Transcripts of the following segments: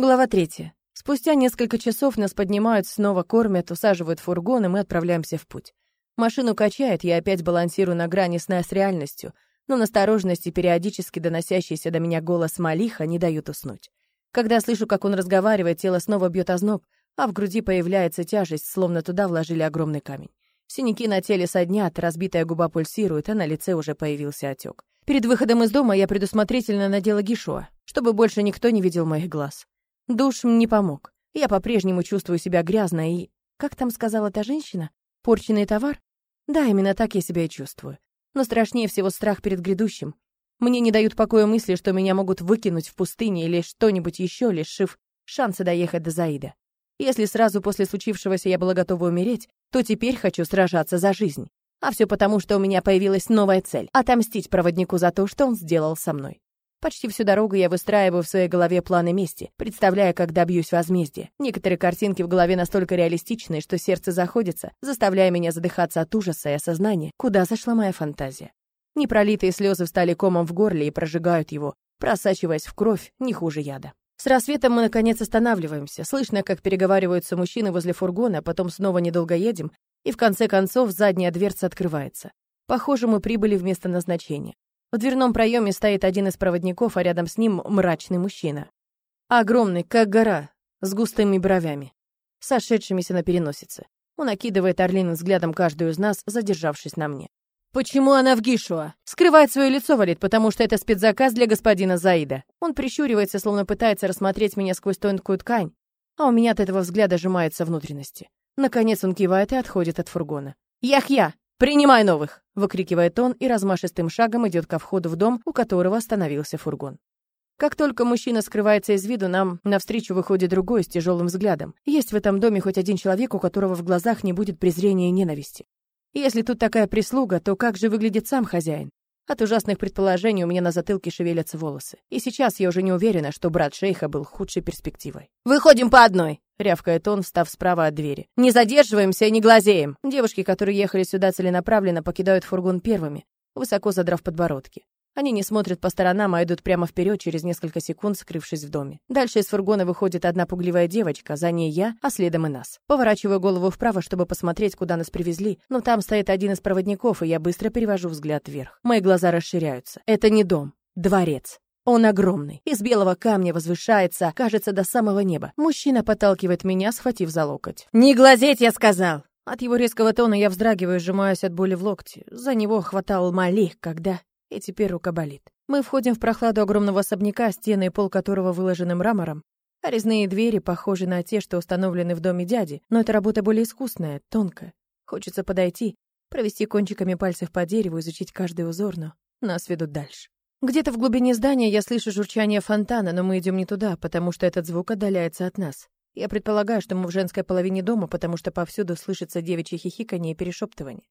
Глава третья. Спустя несколько часов нас поднимают, снова кормят, усаживают в фургон, и мы отправляемся в путь. Машину качает, я опять балансирую на грани сна с реальностью, но настороженность периодически доносящийся до меня голос Малиха не дают уснуть. Когда слышу, как он разговаривает, тело снова бьет озноб, а в груди появляется тяжесть, словно туда вложили огромный камень. Синяки на теле соднят, разбитая губа пульсирует, а на лице уже появился отек. Перед выходом из дома я предусмотрительно надела гишуа, чтобы больше никто не видел моих глаз. Душ не помог. Я по-прежнему чувствую себя грязно и... Как там сказала та женщина? Порченный товар? Да, именно так я себя и чувствую. Но страшнее всего страх перед грядущим. Мне не дают покоя мысли, что меня могут выкинуть в пустыне или что-нибудь еще, лишив шанса доехать до Заида. Если сразу после случившегося я была готова умереть, то теперь хочу сражаться за жизнь. А все потому, что у меня появилась новая цель — отомстить проводнику за то, что он сделал со мной. Почти всю дорогу я выстраиваю в своей голове планы мести, представляя, как добьюсь возмездия. Некоторые картинки в голове настолько реалистичные, что сердце заходится, заставляя меня задыхаться от ужаса и осознания, куда зашла моя фантазия. Непролитые слезы встали комом в горле и прожигают его, просачиваясь в кровь не хуже яда. С рассветом мы, наконец, останавливаемся. Слышно, как переговариваются мужчины возле фургона, потом снова недолго едем, и в конце концов задняя дверца открывается. Похоже, мы прибыли в место назначения. В дверном проеме стоит один из проводников, а рядом с ним мрачный мужчина. Огромный, как гора, с густыми бровями, сошедшимися на переносице. Он окидывает орлиным взглядом каждую из нас, задержавшись на мне. «Почему она в Гишуа?» Скрывает свое лицо, валит, потому что это спецзаказ для господина Заида. Он прищуривается, словно пытается рассмотреть меня сквозь тонкую ткань, а у меня от этого взгляда сжимаются внутренности. Наконец он кивает и отходит от фургона. «Яхья!» «Принимай новых!» — выкрикивает он и размашистым шагом идет ко входу в дом, у которого остановился фургон. Как только мужчина скрывается из виду, нам навстречу выходит другой с тяжелым взглядом. Есть в этом доме хоть один человек, у которого в глазах не будет презрения и ненависти. Если тут такая прислуга, то как же выглядит сам хозяин? От ужасных предположений у меня на затылке шевелятся волосы. И сейчас я уже не уверена, что брат шейха был худшей перспективой. «Выходим по одной!» — рявкает он, встав справа от двери. «Не задерживаемся и не глазеем!» Девушки, которые ехали сюда целенаправленно, покидают фургон первыми, высоко задрав подбородки. Они не смотрят по сторонам, а идут прямо вперед, через несколько секунд скрывшись в доме. Дальше из фургона выходит одна пугливая девочка, за ней я, а следом и нас. Поворачиваю голову вправо, чтобы посмотреть, куда нас привезли, но там стоит один из проводников, и я быстро перевожу взгляд вверх. Мои глаза расширяются. Это не дом, дворец. Он огромный, из белого камня возвышается, кажется, до самого неба. Мужчина подталкивает меня, схватив за локоть. «Не глазеть, я сказал!» От его резкого тона я вздрагиваю, сжимаюсь от боли в локте. За него хватал Малих, когда и теперь рука болит. Мы входим в прохладу огромного особняка, стены и пол которого выложены мрамором. А резные двери похожи на те, что установлены в доме дяди, но эта работа более искусная, тонкая. Хочется подойти, провести кончиками пальцев по дереву, изучить каждый узор, но нас ведут дальше. Где-то в глубине здания я слышу журчание фонтана, но мы идем не туда, потому что этот звук отдаляется от нас. Я предполагаю, что мы в женской половине дома, потому что повсюду слышится девичье хихиканье и перешептывание.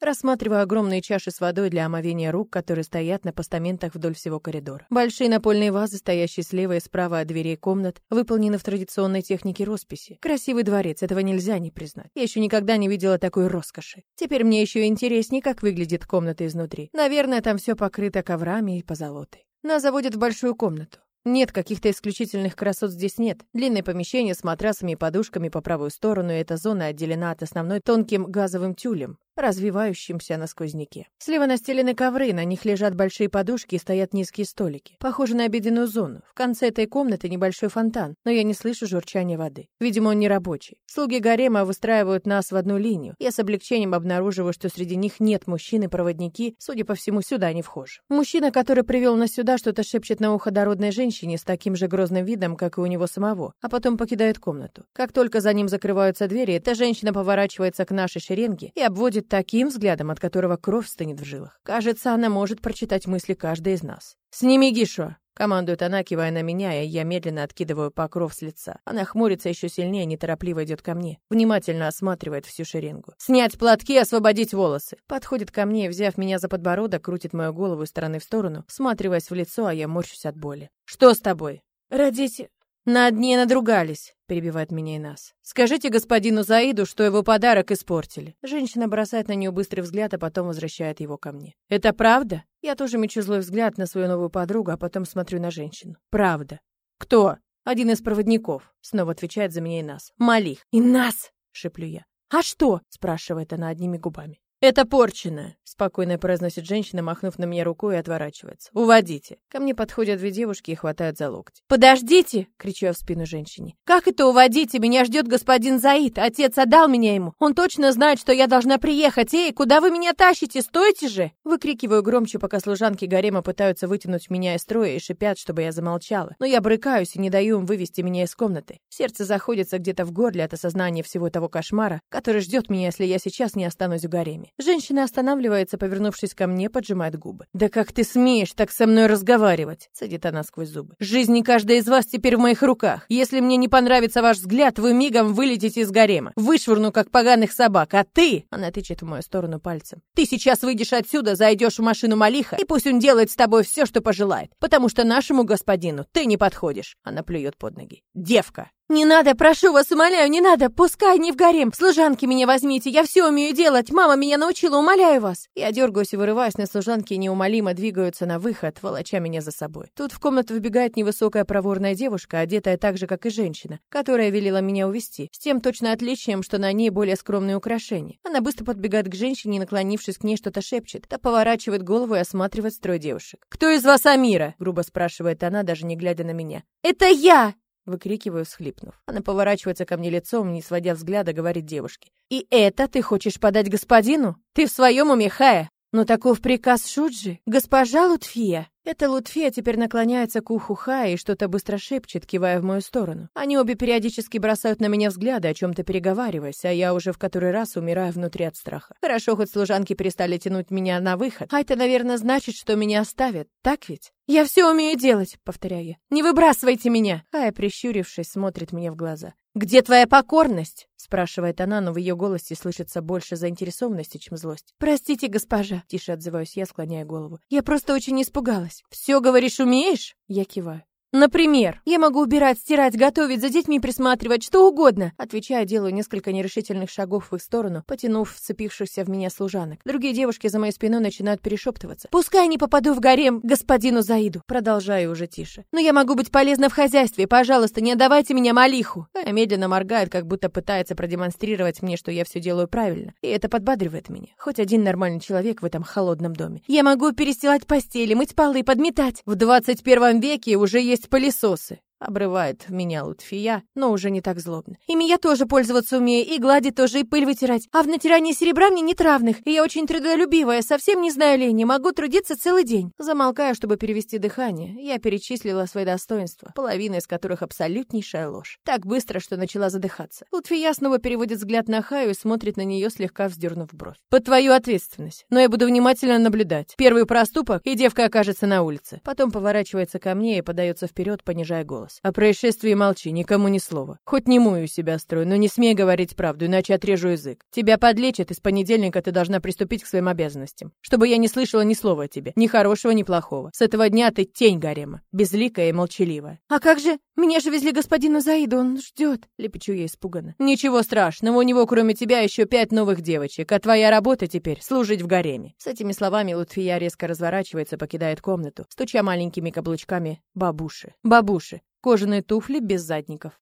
Рассматриваю огромные чаши с водой для омовения рук, которые стоят на постаментах вдоль всего коридора. Большие напольные вазы, стоящие слева и справа от дверей комнат, выполнены в традиционной технике росписи. Красивый дворец, этого нельзя не признать. Я еще никогда не видела такой роскоши. Теперь мне еще интереснее, как выглядит комната изнутри. Наверное, там все покрыто коврами и позолотой. Нас заводят в большую комнату. Нет, каких-то исключительных красот здесь нет. Длинное помещение с матрасами и подушками по правую сторону, и эта зона отделена от основной тонким газовым тюлем развивающимся на сквозняке. Слева настелены ковры, на них лежат большие подушки и стоят низкие столики. Похоже на обеденную зону. В конце этой комнаты небольшой фонтан, но я не слышу журчания воды. Видимо, он не рабочий. Слуги гарема выстраивают нас в одну линию. Я с облегчением обнаруживаю, что среди них нет мужчин и проводники, судя по всему, сюда не вхожи. Мужчина, который привел нас сюда, что-то шепчет на ухо дородной женщине с таким же грозным видом, как и у него самого, а потом покидает комнату. Как только за ним закрываются двери, эта женщина поворачивается к нашей шеренге и обводит таким взглядом, от которого кровь стынет в жилах. Кажется, она может прочитать мысли каждой из нас. «Сними Гишо!» — командует она, кивая на меня, и я медленно откидываю покров с лица. Она хмурится еще сильнее, неторопливо идет ко мне, внимательно осматривает всю шеренгу. «Снять платки, освободить волосы!» Подходит ко мне, взяв меня за подбородок, крутит мою голову из стороны в сторону, всматриваясь в лицо, а я морщусь от боли. «Что с тобой?» «Родите...» «На дне надругались», — перебивает меня и нас. «Скажите господину Заиду, что его подарок испортили». Женщина бросает на нее быстрый взгляд, а потом возвращает его ко мне. «Это правда?» Я тоже мечу злой взгляд на свою новую подругу, а потом смотрю на женщину. «Правда». «Кто?» Один из проводников. Снова отвечает за меня и нас. Малих. И нас, шеплю я. «А что?» — спрашивает она одними губами. «Это порчено», — спокойно произносит женщина, махнув на меня рукой и отворачивается. «Уводите». Ко мне подходят две девушки и хватают за локти. «Подождите!» — кричу я в спину женщине. «Как это уводите? Меня ждет господин Заид. Отец отдал меня ему. Он точно знает, что я должна приехать. Эй, куда вы меня тащите? Стойте же!» Выкрикиваю громче, пока служанки гарема пытаются вытянуть меня из строя и шипят, чтобы я замолчала. Но я брыкаюсь и не даю им вывести меня из комнаты. Сердце заходится где-то в горле от осознания всего того кошмара, который ждет меня, если я сейчас не останусь в гареме. Женщина останавливается, повернувшись ко мне, поджимает губы. «Да как ты смеешь так со мной разговаривать?» — садит она сквозь зубы. «Жизнь каждой из вас теперь в моих руках. Если мне не понравится ваш взгляд, вы мигом вылетите из гарема. Вышвырну, как поганых собак. А ты...» — она тычет в мою сторону пальцем. «Ты сейчас выйдешь отсюда, зайдешь в машину Малиха, и пусть он делает с тобой все, что пожелает. Потому что нашему господину ты не подходишь». Она плюет под ноги. «Девка!» «Не надо, прошу вас, умоляю, не надо, пускай не в гарем. Служанки меня возьмите, я все умею делать, мама меня научила, умоляю вас». Я дергаюсь и вырываюсь, но служанки неумолимо двигаются на выход, волоча меня за собой. Тут в комнату выбегает невысокая проворная девушка, одетая так же, как и женщина, которая велела меня увести, с тем точно отличием, что на ней более скромные украшения. Она быстро подбегает к женщине наклонившись к ней, что-то шепчет, та поворачивает голову и осматривает строй девушек. «Кто из вас Амира?» — грубо спрашивает она, даже не глядя на меня. «Это я!» Выкрикиваю, всхлипнув. Она поворачивается ко мне лицом, не сводя взгляда, говорит девушке. «И это ты хочешь подать господину? Ты в своем уме, Хая? Но таков приказ Шуджи. Госпожа Лутфия!» Эта Лутфия теперь наклоняется к уху Хая и что-то быстро шепчет, кивая в мою сторону. Они обе периодически бросают на меня взгляды, о чем-то переговариваясь, а я уже в который раз умираю внутри от страха. Хорошо, хоть служанки перестали тянуть меня на выход. А это, наверное, значит, что меня оставят. Так ведь? «Я все умею делать», — повторяю я. «Не выбрасывайте меня!» Хая, прищурившись, смотрит мне в глаза. «Где твоя покорность?» — спрашивает она, но в ее голосе слышится больше заинтересованности, чем злость. «Простите, госпожа», — тише отзываюсь я, склоняя голову. «Я просто очень испугалась». «Все, говоришь, умеешь?» Я киваю. Например, я могу убирать, стирать, готовить, за детьми присматривать, что угодно. Отвечая, делаю несколько нерешительных шагов в их сторону, потянув вцепившихся в меня служанок. Другие девушки за моей спиной начинают перешептываться. Пускай не попаду в гарем господину Заиду. Продолжаю уже тише. Но я могу быть полезна в хозяйстве. Пожалуйста, не отдавайте меня Малиху. Кая медленно моргает, как будто пытается продемонстрировать мне, что я все делаю правильно. И это подбадривает меня. Хоть один нормальный человек в этом холодном доме. Я могу перестилать постели, мыть полы, подметать. В 21 веке уже есть есть пылесосы. Обрывает меня Лутфия, но уже не так злобно. Ими я тоже пользоваться умею, и гладить тоже, и пыль вытирать. А в натирании серебра мне нет равных, и я очень трудолюбивая, совсем не знаю лени, могу трудиться целый день. Замолкаю, чтобы перевести дыхание. Я перечислила свои достоинства, половина из которых абсолютнейшая ложь. Так быстро, что начала задыхаться. Лутфия снова переводит взгляд на Хаю и смотрит на нее, слегка вздернув бровь. «Под твою ответственность. Но я буду внимательно наблюдать. Первый проступок, и девка окажется на улице». Потом поворачивается ко мне и подается вперед, понижая голос голос. О происшествии молчи, никому ни слова. Хоть не мою себя строю, но не смей говорить правду, иначе отрежу язык. Тебя подлечат, и с понедельника ты должна приступить к своим обязанностям. Чтобы я не слышала ни слова о тебе, ни хорошего, ни плохого. С этого дня ты тень гарема, безликая и молчаливая. А как же? Меня же везли господину Заиду, он ждет. Лепечу я испуганно. Ничего страшного, у него кроме тебя еще пять новых девочек, а твоя работа теперь служить в гареме. С этими словами Лутфия резко разворачивается, покидает комнату, стуча маленькими каблучками бабуши. Бабуши, кожаные туфли без задников.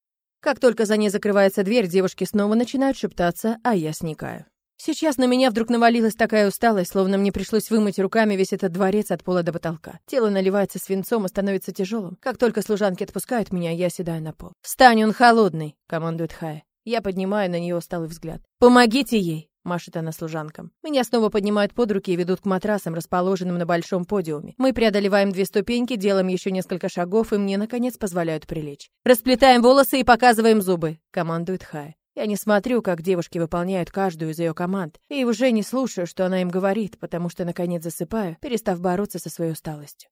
Как только за ней закрывается дверь, девушки снова начинают шептаться, а я сникаю. Сейчас на меня вдруг навалилась такая усталость, словно мне пришлось вымыть руками весь этот дворец от пола до потолка. Тело наливается свинцом и становится тяжелым. Как только служанки отпускают меня, я седаю на пол. «Встань, он холодный!» — командует Хая. Я поднимаю на нее усталый взгляд. «Помогите ей!» Машет она служанкам. Меня снова поднимают под руки и ведут к матрасам, расположенным на большом подиуме. Мы преодолеваем две ступеньки, делаем еще несколько шагов, и мне, наконец, позволяют прилечь. «Расплетаем волосы и показываем зубы», — командует Хай. Я не смотрю, как девушки выполняют каждую из ее команд, и уже не слушаю, что она им говорит, потому что, наконец, засыпаю, перестав бороться со своей усталостью.